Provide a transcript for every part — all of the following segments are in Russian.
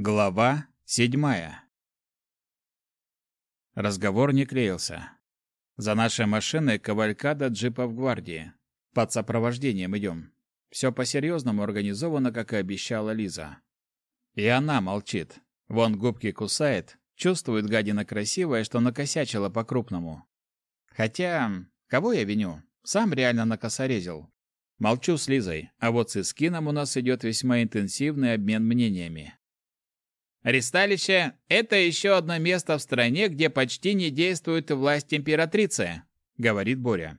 Глава седьмая Разговор не клеился. За нашей машиной кавалькада джипов гвардии. Под сопровождением идем. Все по-серьезному организовано, как и обещала Лиза. И она молчит. Вон губки кусает, чувствует гадина красивая, что накосячила по-крупному. Хотя, кого я виню? Сам реально накосорезил. Молчу с Лизой, а вот с Искином у нас идет весьма интенсивный обмен мнениями. Ристалище – это еще одно место в стране, где почти не действует власть императрицы, говорит Боря.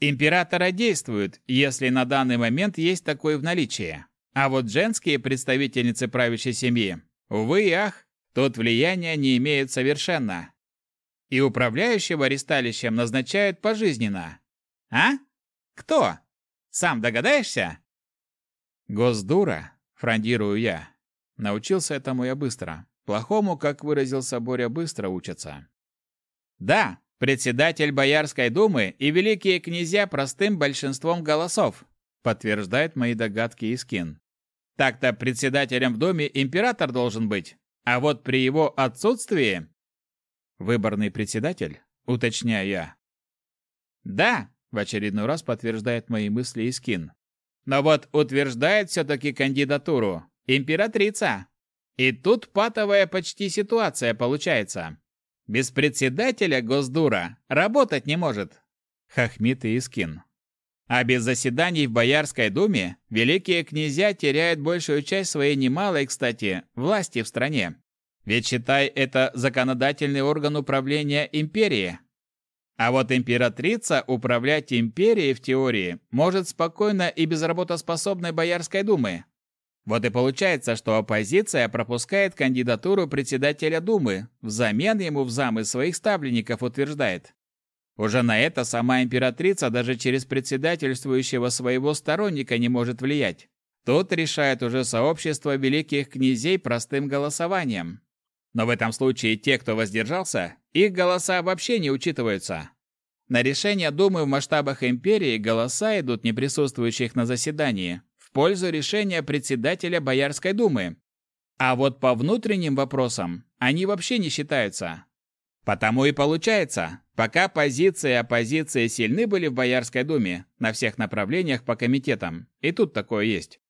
Императора действуют, если на данный момент есть такой в наличии. А вот женские представительницы правящей семьи, увы и ах, тут влияния не имеют совершенно. И управляющего ристалищем назначают пожизненно. А? Кто? Сам догадаешься? Госдура, фрондирую я. Научился этому я быстро. Плохому, как выразился Боря, быстро учатся. Да, председатель Боярской думы и великие князья простым большинством голосов, подтверждает мои догадки Искин. Так-то председателем в доме император должен быть, а вот при его отсутствии... Выборный председатель, уточняю я. Да, в очередной раз подтверждает мои мысли Искин. Но вот утверждает все-таки кандидатуру императрица. И тут патовая почти ситуация получается. Без председателя Госдура работать не может. Хахмит и Искин. А без заседаний в Боярской думе великие князья теряют большую часть своей немалой, кстати, власти в стране. Ведь считай, это законодательный орган управления империи. А вот императрица управлять империей в теории может спокойно и без работоспособной Боярской думы. Вот и получается, что оппозиция пропускает кандидатуру председателя Думы, взамен ему в замы своих ставленников утверждает. Уже на это сама императрица даже через председательствующего своего сторонника не может влиять. Тут решает уже сообщество великих князей простым голосованием. Но в этом случае те, кто воздержался, их голоса вообще не учитываются. На решение Думы в масштабах империи голоса идут не присутствующих на заседании пользу решения председателя Боярской думы. А вот по внутренним вопросам они вообще не считаются. Потому и получается, пока позиции и оппозиция сильны были в Боярской думе на всех направлениях по комитетам, и тут такое есть.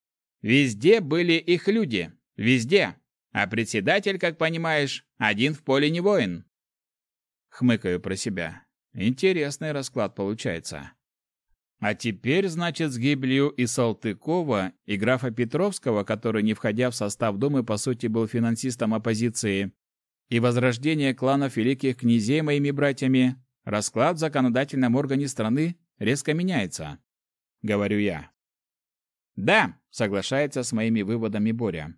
Везде были их люди, везде. А председатель, как понимаешь, один в поле не воин. Хмыкаю про себя. Интересный расклад получается. А теперь, значит, с гибелью и Салтыкова, и графа Петровского, который, не входя в состав Думы, по сути, был финансистом оппозиции, и возрождение кланов великих князей моими братьями, расклад в законодательном органе страны резко меняется. Говорю я. Да, соглашается с моими выводами Боря.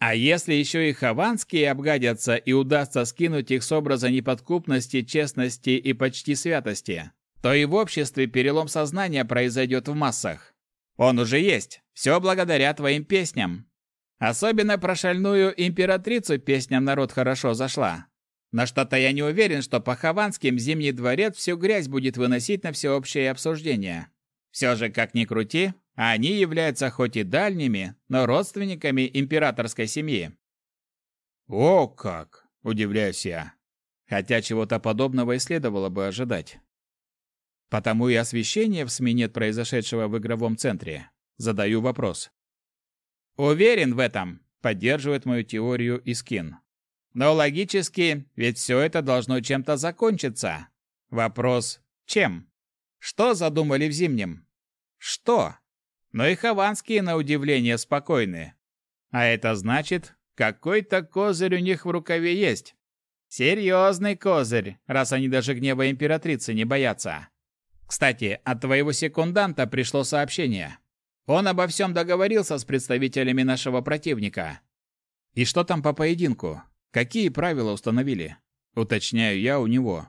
А если еще и хованские обгадятся и удастся скинуть их с образа неподкупности, честности и почти святости, то и в обществе перелом сознания произойдет в массах. Он уже есть, все благодаря твоим песням. Особенно про шальную императрицу песням народ хорошо зашла. На что-то я не уверен, что по Хованским Зимний дворец всю грязь будет выносить на всеобщее обсуждение. Все же, как ни крути, они являются хоть и дальними, но родственниками императорской семьи. О как! Удивляюсь я. Хотя чего-то подобного и следовало бы ожидать. Потому и освещение в СМИ нет произошедшего в игровом центре. Задаю вопрос. Уверен в этом, поддерживает мою теорию Искин. Но логически, ведь все это должно чем-то закончиться. Вопрос чем? Что задумали в зимнем? Что? но и хованские, на удивление, спокойны. А это значит, какой-то козырь у них в рукаве есть. Серьезный козырь, раз они даже гнева императрицы не боятся. Кстати, от твоего секунданта пришло сообщение. Он обо всем договорился с представителями нашего противника. И что там по поединку? Какие правила установили? Уточняю я у него.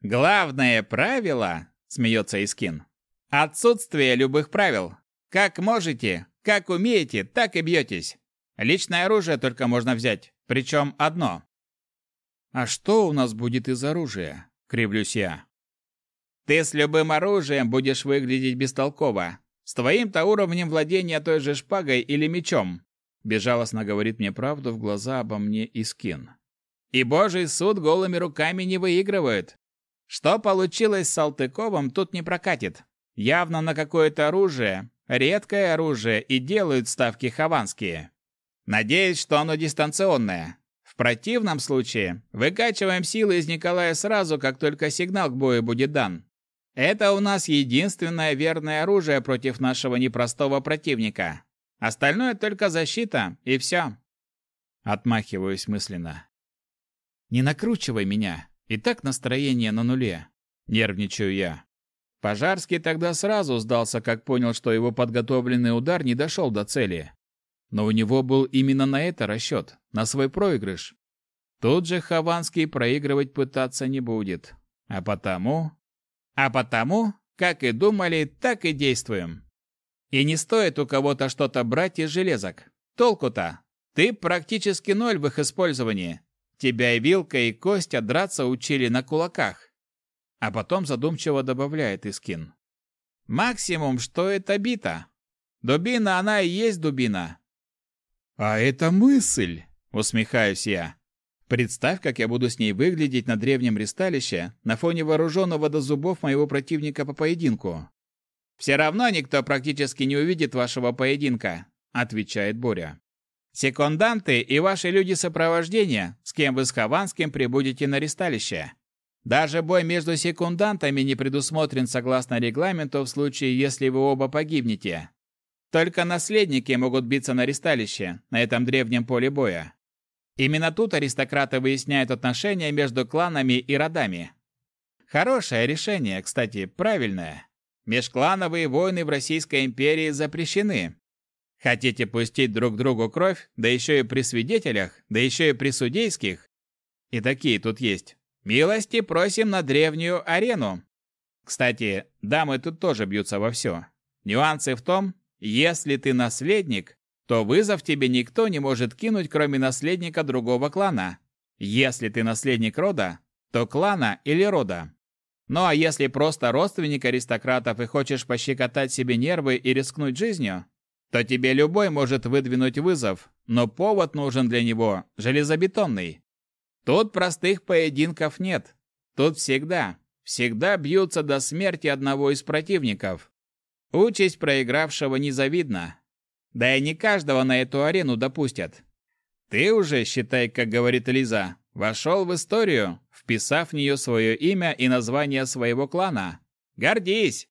Главное правило, смеется Искин, Отсутствие любых правил. Как можете, как умеете, так и бьетесь. Личное оружие только можно взять, причем одно. А что у нас будет из оружия? Кривлюсь я. Ты с любым оружием будешь выглядеть бестолково. С твоим-то уровнем владения той же шпагой или мечом. Безжалостно говорит мне правду в глаза обо мне и скин. И божий суд голыми руками не выигрывает. Что получилось с Салтыковым, тут не прокатит. Явно на какое-то оружие, редкое оружие, и делают ставки хованские. Надеюсь, что оно дистанционное. В противном случае выкачиваем силы из Николая сразу, как только сигнал к бою будет дан. Это у нас единственное верное оружие против нашего непростого противника. Остальное только защита, и все. Отмахиваюсь мысленно. Не накручивай меня. И так настроение на нуле. Нервничаю я. Пожарский тогда сразу сдался, как понял, что его подготовленный удар не дошел до цели. Но у него был именно на это расчет, на свой проигрыш. Тут же Хованский проигрывать пытаться не будет. А потому... А потому, как и думали, так и действуем. И не стоит у кого-то что-то брать из железок. Толку-то? Ты практически ноль в их использовании. Тебя и Вилка, и Костя драться учили на кулаках. А потом задумчиво добавляет Искин. Максимум, что это бита. Дубина, она и есть дубина. А это мысль, усмехаюсь я. Представь, как я буду с ней выглядеть на древнем ристалище на фоне вооруженного до зубов моего противника по поединку. «Все равно никто практически не увидит вашего поединка», — отвечает Боря. «Секунданты и ваши люди сопровождения, с кем вы с Хованским прибудете на ристалище. Даже бой между секундантами не предусмотрен согласно регламенту в случае, если вы оба погибнете. Только наследники могут биться на ристалище, на этом древнем поле боя. Именно тут аристократы выясняют отношения между кланами и родами. Хорошее решение, кстати, правильное. Межклановые войны в Российской империи запрещены. Хотите пустить друг другу кровь, да еще и при свидетелях, да еще и при судейских? И такие тут есть. Милости просим на древнюю арену. Кстати, дамы тут тоже бьются во все. Нюансы в том, если ты наследник, то вызов тебе никто не может кинуть, кроме наследника другого клана. Если ты наследник рода, то клана или рода. Ну а если просто родственник аристократов и хочешь пощекотать себе нервы и рискнуть жизнью, то тебе любой может выдвинуть вызов, но повод нужен для него железобетонный. Тут простых поединков нет. Тут всегда, всегда бьются до смерти одного из противников. Участь проигравшего незавидна. Да и не каждого на эту арену допустят. Ты уже, считай, как говорит Лиза, вошел в историю, вписав в нее свое имя и название своего клана. Гордись!»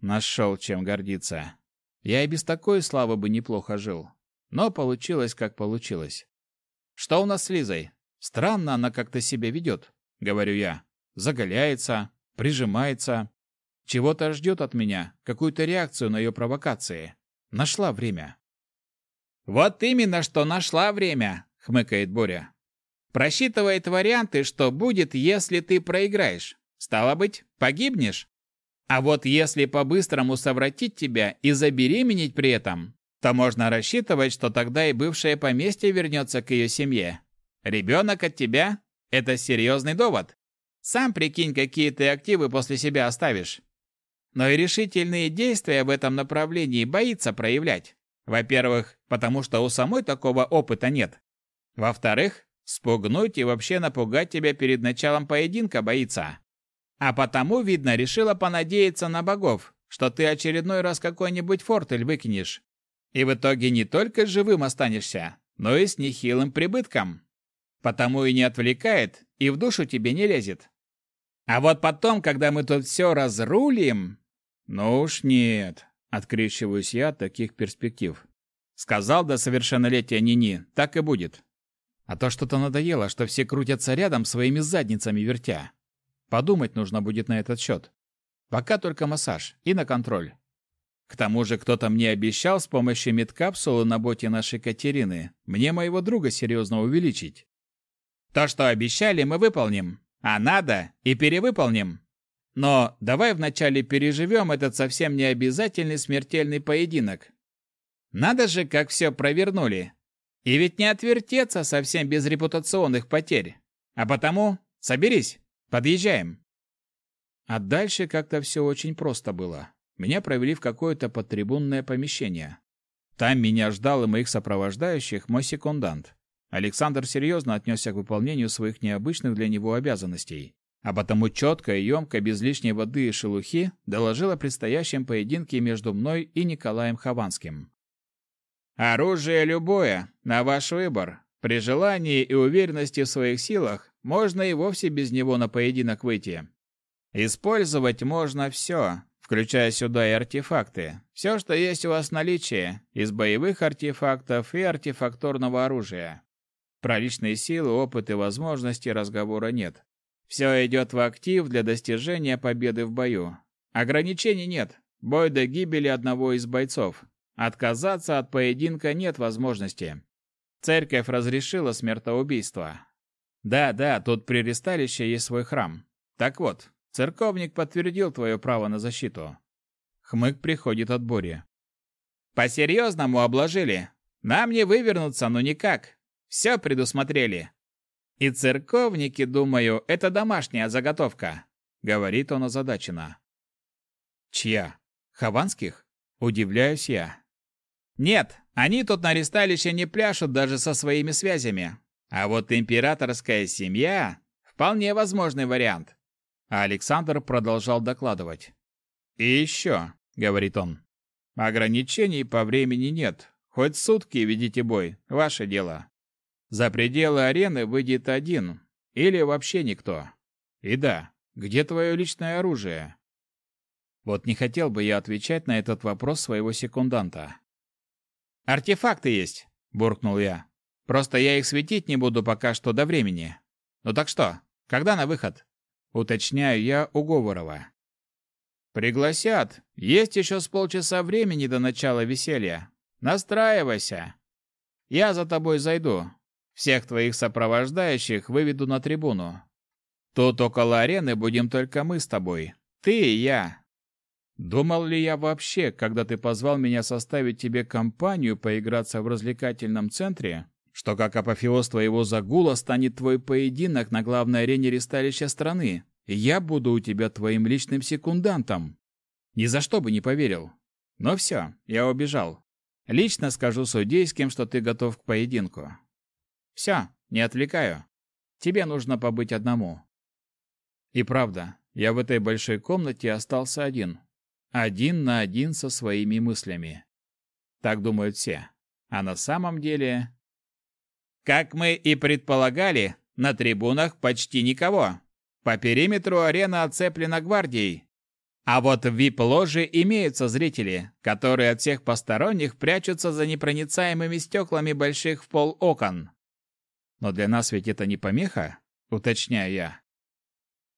Нашел чем гордиться. Я и без такой славы бы неплохо жил. Но получилось, как получилось. «Что у нас с Лизой? Странно она как-то себя ведет», — говорю я. Заголяется, прижимается. Чего-то ждет от меня, какую-то реакцию на ее провокации. Нашла время. «Вот именно, что нашла время!» — хмыкает Боря. Просчитывает варианты, что будет, если ты проиграешь. Стало быть, погибнешь. А вот если по-быстрому совратить тебя и забеременеть при этом, то можно рассчитывать, что тогда и бывшее поместье вернется к ее семье. Ребенок от тебя – это серьезный довод. Сам прикинь, какие ты активы после себя оставишь. Но и решительные действия в этом направлении боится проявлять. Во-первых, потому что у самой такого опыта нет. Во-вторых, Спугнуть и вообще напугать тебя перед началом поединка боится. А потому, видно, решила понадеяться на богов, что ты очередной раз какой-нибудь фортель выкинешь. И в итоге не только живым останешься, но и с нехилым прибытком. Потому и не отвлекает, и в душу тебе не лезет. А вот потом, когда мы тут все разрулим... Ну уж нет, открещиваюсь я от таких перспектив. Сказал до совершеннолетия Нини, так и будет. А то что-то надоело, что все крутятся рядом своими задницами вертя. Подумать нужно будет на этот счет. Пока только массаж и на контроль. К тому же кто-то мне обещал с помощью медкапсулы на боте нашей Катерины мне моего друга серьезно увеличить. То, что обещали, мы выполним. А надо и перевыполним. Но давай вначале переживем этот совсем не обязательный смертельный поединок. Надо же, как все провернули. И ведь не отвертеться совсем без репутационных потерь. А потому соберись, подъезжаем. А дальше как-то все очень просто было. Меня провели в какое-то подтрибунное помещение. Там меня ждал и моих сопровождающих мой секундант. Александр серьезно отнесся к выполнению своих необычных для него обязанностей, а потому четко и емко, без лишней воды и шелухи, доложил о предстоящем поединке между мной и Николаем Хованским. «Оружие любое, на ваш выбор. При желании и уверенности в своих силах можно и вовсе без него на поединок выйти. Использовать можно все, включая сюда и артефакты. Все, что есть у вас в наличии, из боевых артефактов и артефакторного оружия. Про личные силы, опыт и возможности разговора нет. Все идет в актив для достижения победы в бою. Ограничений нет. Бой до гибели одного из бойцов. Отказаться от поединка нет возможности. Церковь разрешила смертоубийство. Да, да, тут при ресталище есть свой храм. Так вот, церковник подтвердил твое право на защиту. Хмык приходит от Бори. По-серьезному обложили. Нам не вывернуться, ну никак. Все предусмотрели. И церковники, думаю, это домашняя заготовка, говорит он озадаченно. Чья? Хованских? Удивляюсь я. Нет, они тут на ресталище не пляшут даже со своими связями. А вот императорская семья – вполне возможный вариант. Александр продолжал докладывать. «И еще», — говорит он, — «ограничений по времени нет. Хоть сутки ведите бой, ваше дело. За пределы арены выйдет один, или вообще никто. И да, где твое личное оружие?» Вот не хотел бы я отвечать на этот вопрос своего секунданта. «Артефакты есть», — буркнул я. «Просто я их светить не буду пока что до времени. Ну так что, когда на выход?» Уточняю я у Говорова. «Пригласят. Есть еще с полчаса времени до начала веселья. Настраивайся. Я за тобой зайду. Всех твоих сопровождающих выведу на трибуну. Тут около арены будем только мы с тобой. Ты и я. Думал ли я вообще, когда ты позвал меня составить тебе компанию поиграться в развлекательном центре, что как апофеоз твоего загула станет твой поединок на главной арене ресталища страны, и я буду у тебя твоим личным секундантом? Ни за что бы не поверил. Но все, я убежал. Лично скажу судейским, что ты готов к поединку. Все, не отвлекаю. Тебе нужно побыть одному. И правда, я в этой большой комнате остался один, один на один со своими мыслями. Так думают все. А на самом деле... Как мы и предполагали, на трибунах почти никого. По периметру арена оцеплена гвардией. А вот в вип-ложе имеются зрители, которые от всех посторонних прячутся за непроницаемыми стеклами больших в пол окон. Но для нас ведь это не помеха, уточняю я.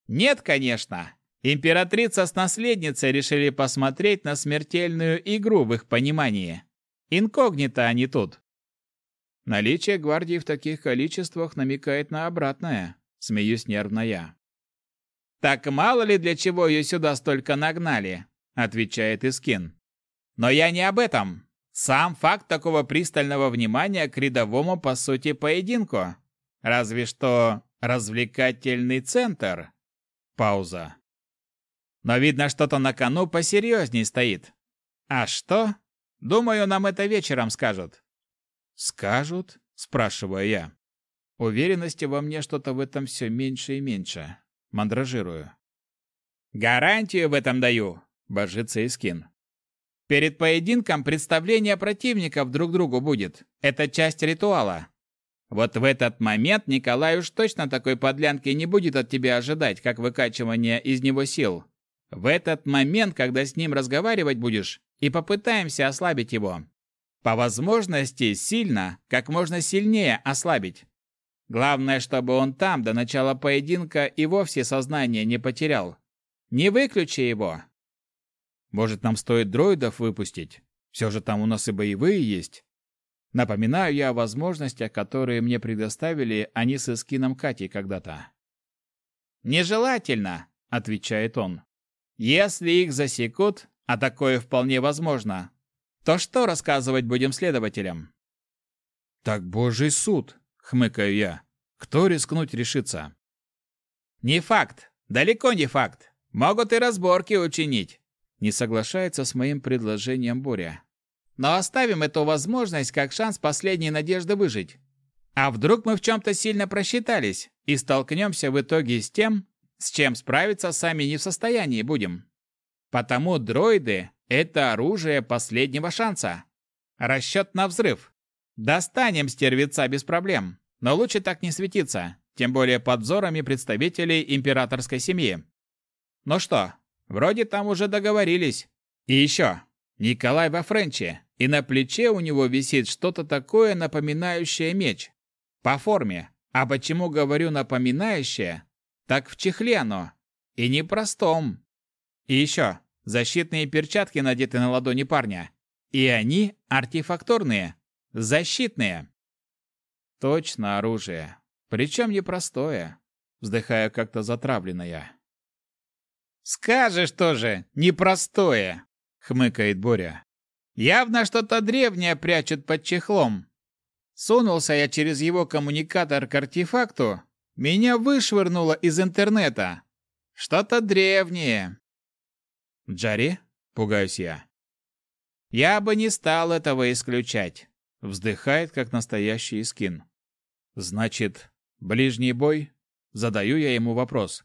Нет, конечно. Императрица с наследницей решили посмотреть на смертельную игру в их понимании. Инкогнито они тут. Наличие гвардии в таких количествах намекает на обратное, смеюсь нервно я. Так мало ли для чего ее сюда столько нагнали, отвечает Искин. Но я не об этом. Сам факт такого пристального внимания к рядовому по сути поединку. Разве что развлекательный центр. Пауза. Но видно, что-то на кону посерьезней стоит. А что? Думаю, нам это вечером скажут. Скажут? Спрашиваю я. Уверенности во мне что-то в этом все меньше и меньше. Мандражирую. Гарантию в этом даю, божится Искин. Перед поединком представление противников друг другу будет. Это часть ритуала. Вот в этот момент Николай уж точно такой подлянки не будет от тебя ожидать, как выкачивание из него сил. В этот момент, когда с ним разговаривать будешь, и попытаемся ослабить его. По возможности сильно, как можно сильнее ослабить. Главное, чтобы он там до начала поединка и вовсе сознание не потерял. Не выключи его. Может, нам стоит дроидов выпустить? Все же там у нас и боевые есть. Напоминаю я о возможностях, которые мне предоставили они с эскином Кати когда-то. «Нежелательно», — отвечает он. Если их засекут, а такое вполне возможно, то что рассказывать будем следователям? Так божий суд, хмыкаю я. Кто рискнуть решится? Не факт, далеко не факт. Могут и разборки учинить. Не соглашается с моим предложением Боря. но оставим эту возможность как шанс последней надежды выжить. А вдруг мы в чем-то сильно просчитались и столкнемся в итоге с тем, с чем справиться сами не в состоянии будем. Потому дроиды — это оружие последнего шанса. Расчет на взрыв. Достанем стервеца без проблем, но лучше так не светиться, тем более под взорами представителей императорской семьи. Ну что, вроде там уже договорились. И еще, Николай во Френче, и на плече у него висит что-то такое, напоминающее меч. По форме. А почему говорю напоминающее? Так в чехле оно. И не простом. И еще, защитные перчатки надеты на ладони парня. И они артефакторные, защитные. Точно оружие. Причем непростое. Вздыхая как-то затравленная. «Скажешь тоже, непростое!» — хмыкает Боря. «Явно что-то древнее прячут под чехлом. Сунулся я через его коммуникатор к артефакту, меня вышвырнуло из интернета. Что-то древнее. Джари? Пугаюсь я. Я бы не стал этого исключать. Вздыхает, как настоящий скин. Значит, ближний бой? Задаю я ему вопрос.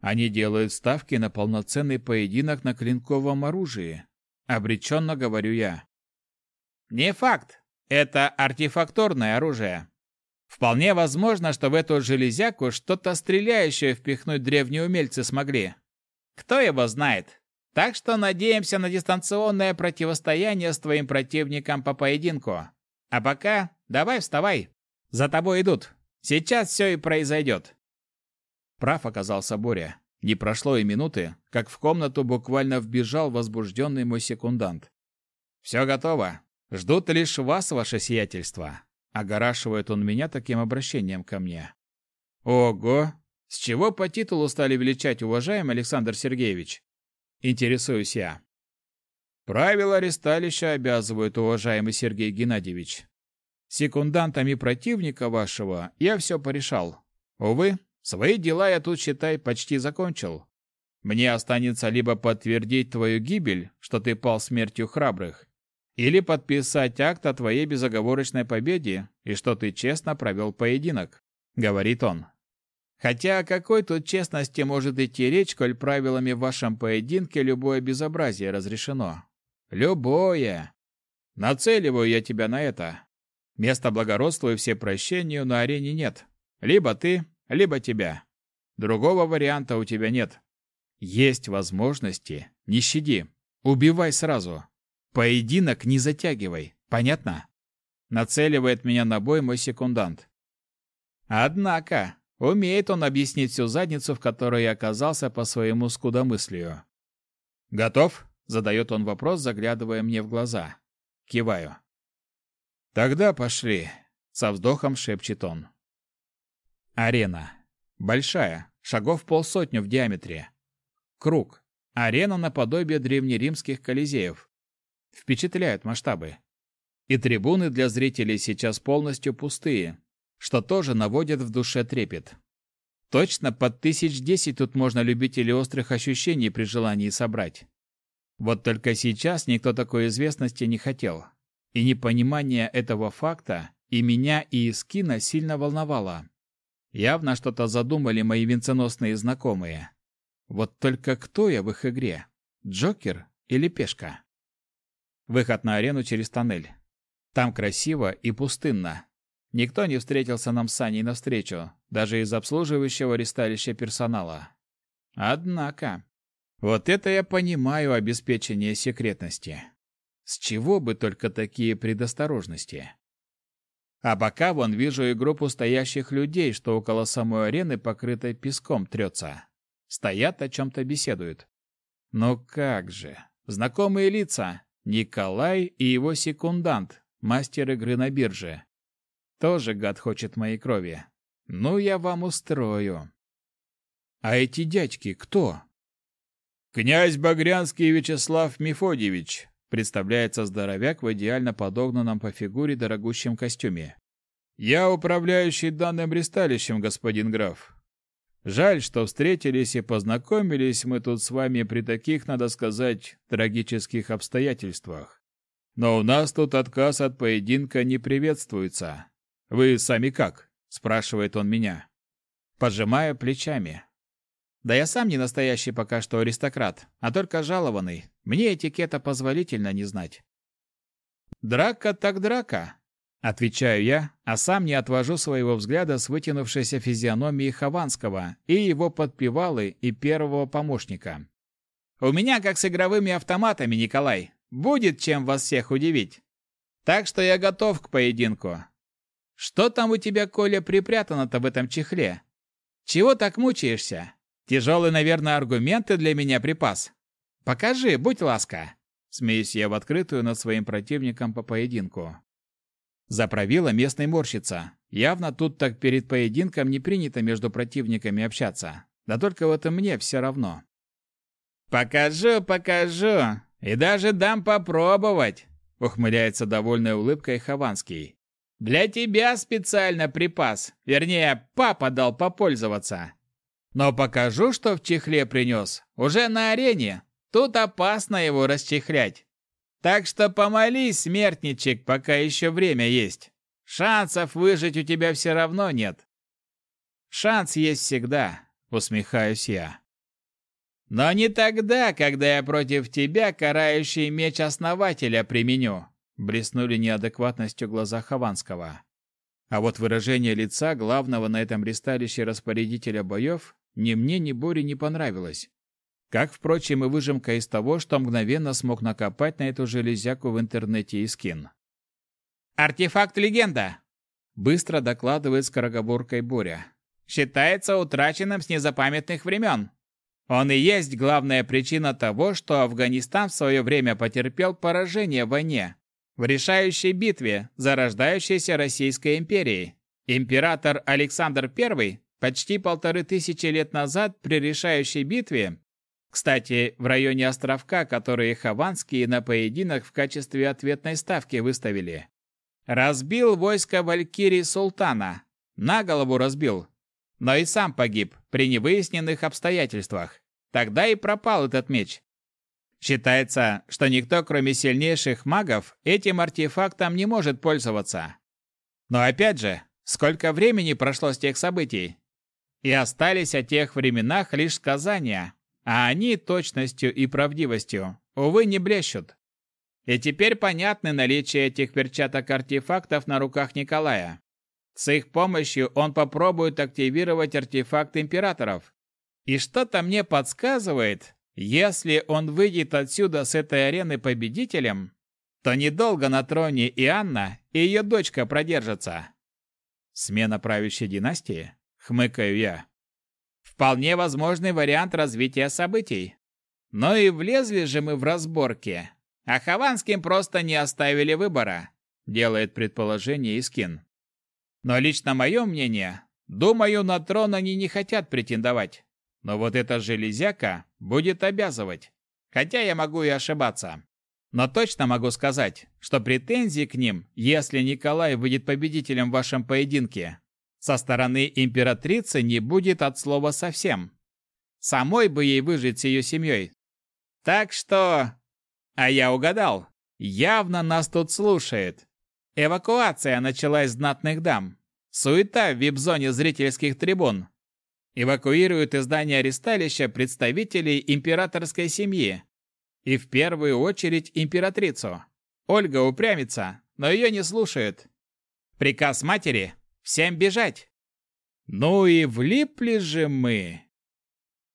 Они делают ставки на полноценный поединок на клинковом оружии. Обреченно говорю я. Не факт. Это артефакторное оружие. Вполне возможно, что в эту железяку что-то стреляющее впихнуть древние умельцы смогли. Кто его знает? Так что надеемся на дистанционное противостояние с твоим противником по поединку. А пока давай вставай. За тобой идут. Сейчас все и произойдет. Прав оказался Боря. Не прошло и минуты, как в комнату буквально вбежал возбужденный мой секундант. «Все готово. Ждут лишь вас, ваше сиятельство. Огорашивает он меня таким обращением ко мне. Ого! С чего по титулу стали величать, уважаемый Александр Сергеевич? Интересуюсь я. Правила аресталища обязывают, уважаемый Сергей Геннадьевич. Секундантами противника вашего я все порешал. Увы, свои дела я тут, считай, почти закончил. Мне останется либо подтвердить твою гибель, что ты пал смертью храбрых, или подписать акт о твоей безоговорочной победе и что ты честно провел поединок», — говорит он. «Хотя о какой тут честности может идти речь, коль правилами в вашем поединке любое безобразие разрешено? Любое! Нацеливаю я тебя на это. Места благородству и всепрощению на арене нет. Либо ты, либо тебя. Другого варианта у тебя нет. Есть возможности, не щади. Убивай сразу. Поединок не затягивай, понятно? Нацеливает меня на бой мой секундант. Однако, умеет он объяснить всю задницу, в которой я оказался по своему скудомыслию. Готов? Задает он вопрос, заглядывая мне в глаза. Киваю. Тогда пошли. Со вздохом шепчет он. Арена. Большая, шагов полсотню в диаметре. Круг. Арена наподобие древнеримских колизеев. Впечатляют масштабы. И трибуны для зрителей сейчас полностью пустые, что тоже наводит в душе трепет. Точно под тысяч десять тут можно любителей острых ощущений при желании собрать. Вот только сейчас никто такой известности не хотел. И непонимание этого факта и меня, и Искина сильно волновало. Явно что-то задумали мои венценосные знакомые. Вот только кто я в их игре? Джокер или пешка? Выход на арену через тоннель. Там красиво и пустынно. Никто не встретился нам с Саней навстречу, даже из обслуживающего ресталища персонала. Однако, вот это я понимаю обеспечение секретности. С чего бы только такие предосторожности? А пока вон вижу и группу стоящих людей, что около самой арены, покрытой песком, трется. Стоят, о чем-то беседуют. Но как же, знакомые лица, Николай и его секундант, мастер игры на бирже. Тоже гад хочет моей крови. Ну, я вам устрою. А эти дядьки кто? Князь Багрянский Вячеслав Мефодьевич, представляется здоровяк в идеально подогнанном по фигуре дорогущем костюме. Я управляющий данным ресталищем, господин граф. Жаль, что встретились и познакомились мы тут с вами при таких, надо сказать, трагических обстоятельствах. Но у нас тут отказ от поединка не приветствуется. Вы сами как? спрашивает он меня. Пожимаю плечами. Да я сам не настоящий пока что аристократ, а только жалованный. Мне этикета позволительно не знать. Драка так драка, отвечаю я, а сам не отвожу своего взгляда с вытянувшейся физиономии Хованского и его подпевалы и первого помощника. У меня как с игровыми автоматами, Николай. Будет чем вас всех удивить. Так что я готов к поединку. Что там у тебя, Коля, припрятано-то в этом чехле? Чего так мучаешься? Тяжелый, наверное, аргументы для меня припас. Покажи, будь ласка. Смеюсь я в открытую над своим противником по поединку. Заправила местный морщица. Явно тут так перед поединком не принято между противниками общаться. Да только в этом мне все равно. «Покажу, покажу!» «И даже дам попробовать!» — ухмыляется довольной улыбкой Хованский. «Для тебя специально припас. Вернее, папа дал попользоваться. Но покажу, что в чехле принес. Уже на арене. Тут опасно его расчехлять. Так что помолись, смертничек, пока еще время есть. Шансов выжить у тебя все равно нет». «Шанс есть всегда», — усмехаюсь я. Но не тогда, когда я против тебя карающий меч основателя применю, блеснули неадекватностью глаза Хованского. А вот выражение лица главного на этом ристалище распорядителя боев ни мне, ни Боре не понравилось. Как, впрочем, и выжимка из того, что мгновенно смог накопать на эту железяку в интернете и скин. «Артефакт-легенда!» — быстро докладывает скороговоркой Боря. «Считается утраченным с незапамятных времен. Он и есть главная причина того, что Афганистан в свое время потерпел поражение в войне, в решающей битве зарождающейся Российской империи. Император Александр I почти полторы тысячи лет назад при решающей битве, кстати, в районе островка, которые Хованские на поединок в качестве ответной ставки выставили, разбил войско Валькирии Султана, на голову разбил, но и сам погиб при невыясненных обстоятельствах. Тогда и пропал этот меч. Считается, что никто, кроме сильнейших магов, этим артефактом не может пользоваться. Но опять же, сколько времени прошло с тех событий? И остались о тех временах лишь сказания, а они точностью и правдивостью, увы, не блещут. И теперь понятно наличие этих перчаток-артефактов на руках Николая. С их помощью он попробует активировать артефакт императоров. И что-то мне подсказывает, если он выйдет отсюда с этой арены победителем, то недолго на троне и Анна, и ее дочка продержатся. Смена правящей династии? Хмыкаю я. Вполне возможный вариант развития событий. Но и влезли же мы в разборки. А Хованским просто не оставили выбора, делает предположение Искин. Но лично мое мнение, думаю, на трон они не хотят претендовать. Но вот эта железяка будет обязывать. Хотя я могу и ошибаться. Но точно могу сказать, что претензий к ним, если Николай выйдет победителем в вашем поединке, со стороны императрицы не будет от слова совсем. Самой бы ей выжить с ее семьей. Так что... А я угадал. Явно нас тут слушает. Эвакуация началась знатных дам. Суета в вип-зоне зрительских трибун. Эвакуируют из здания аресталища представителей императорской семьи. И в первую очередь императрицу. Ольга упрямится, но ее не слушают. Приказ матери – всем бежать. Ну и влипли же мы.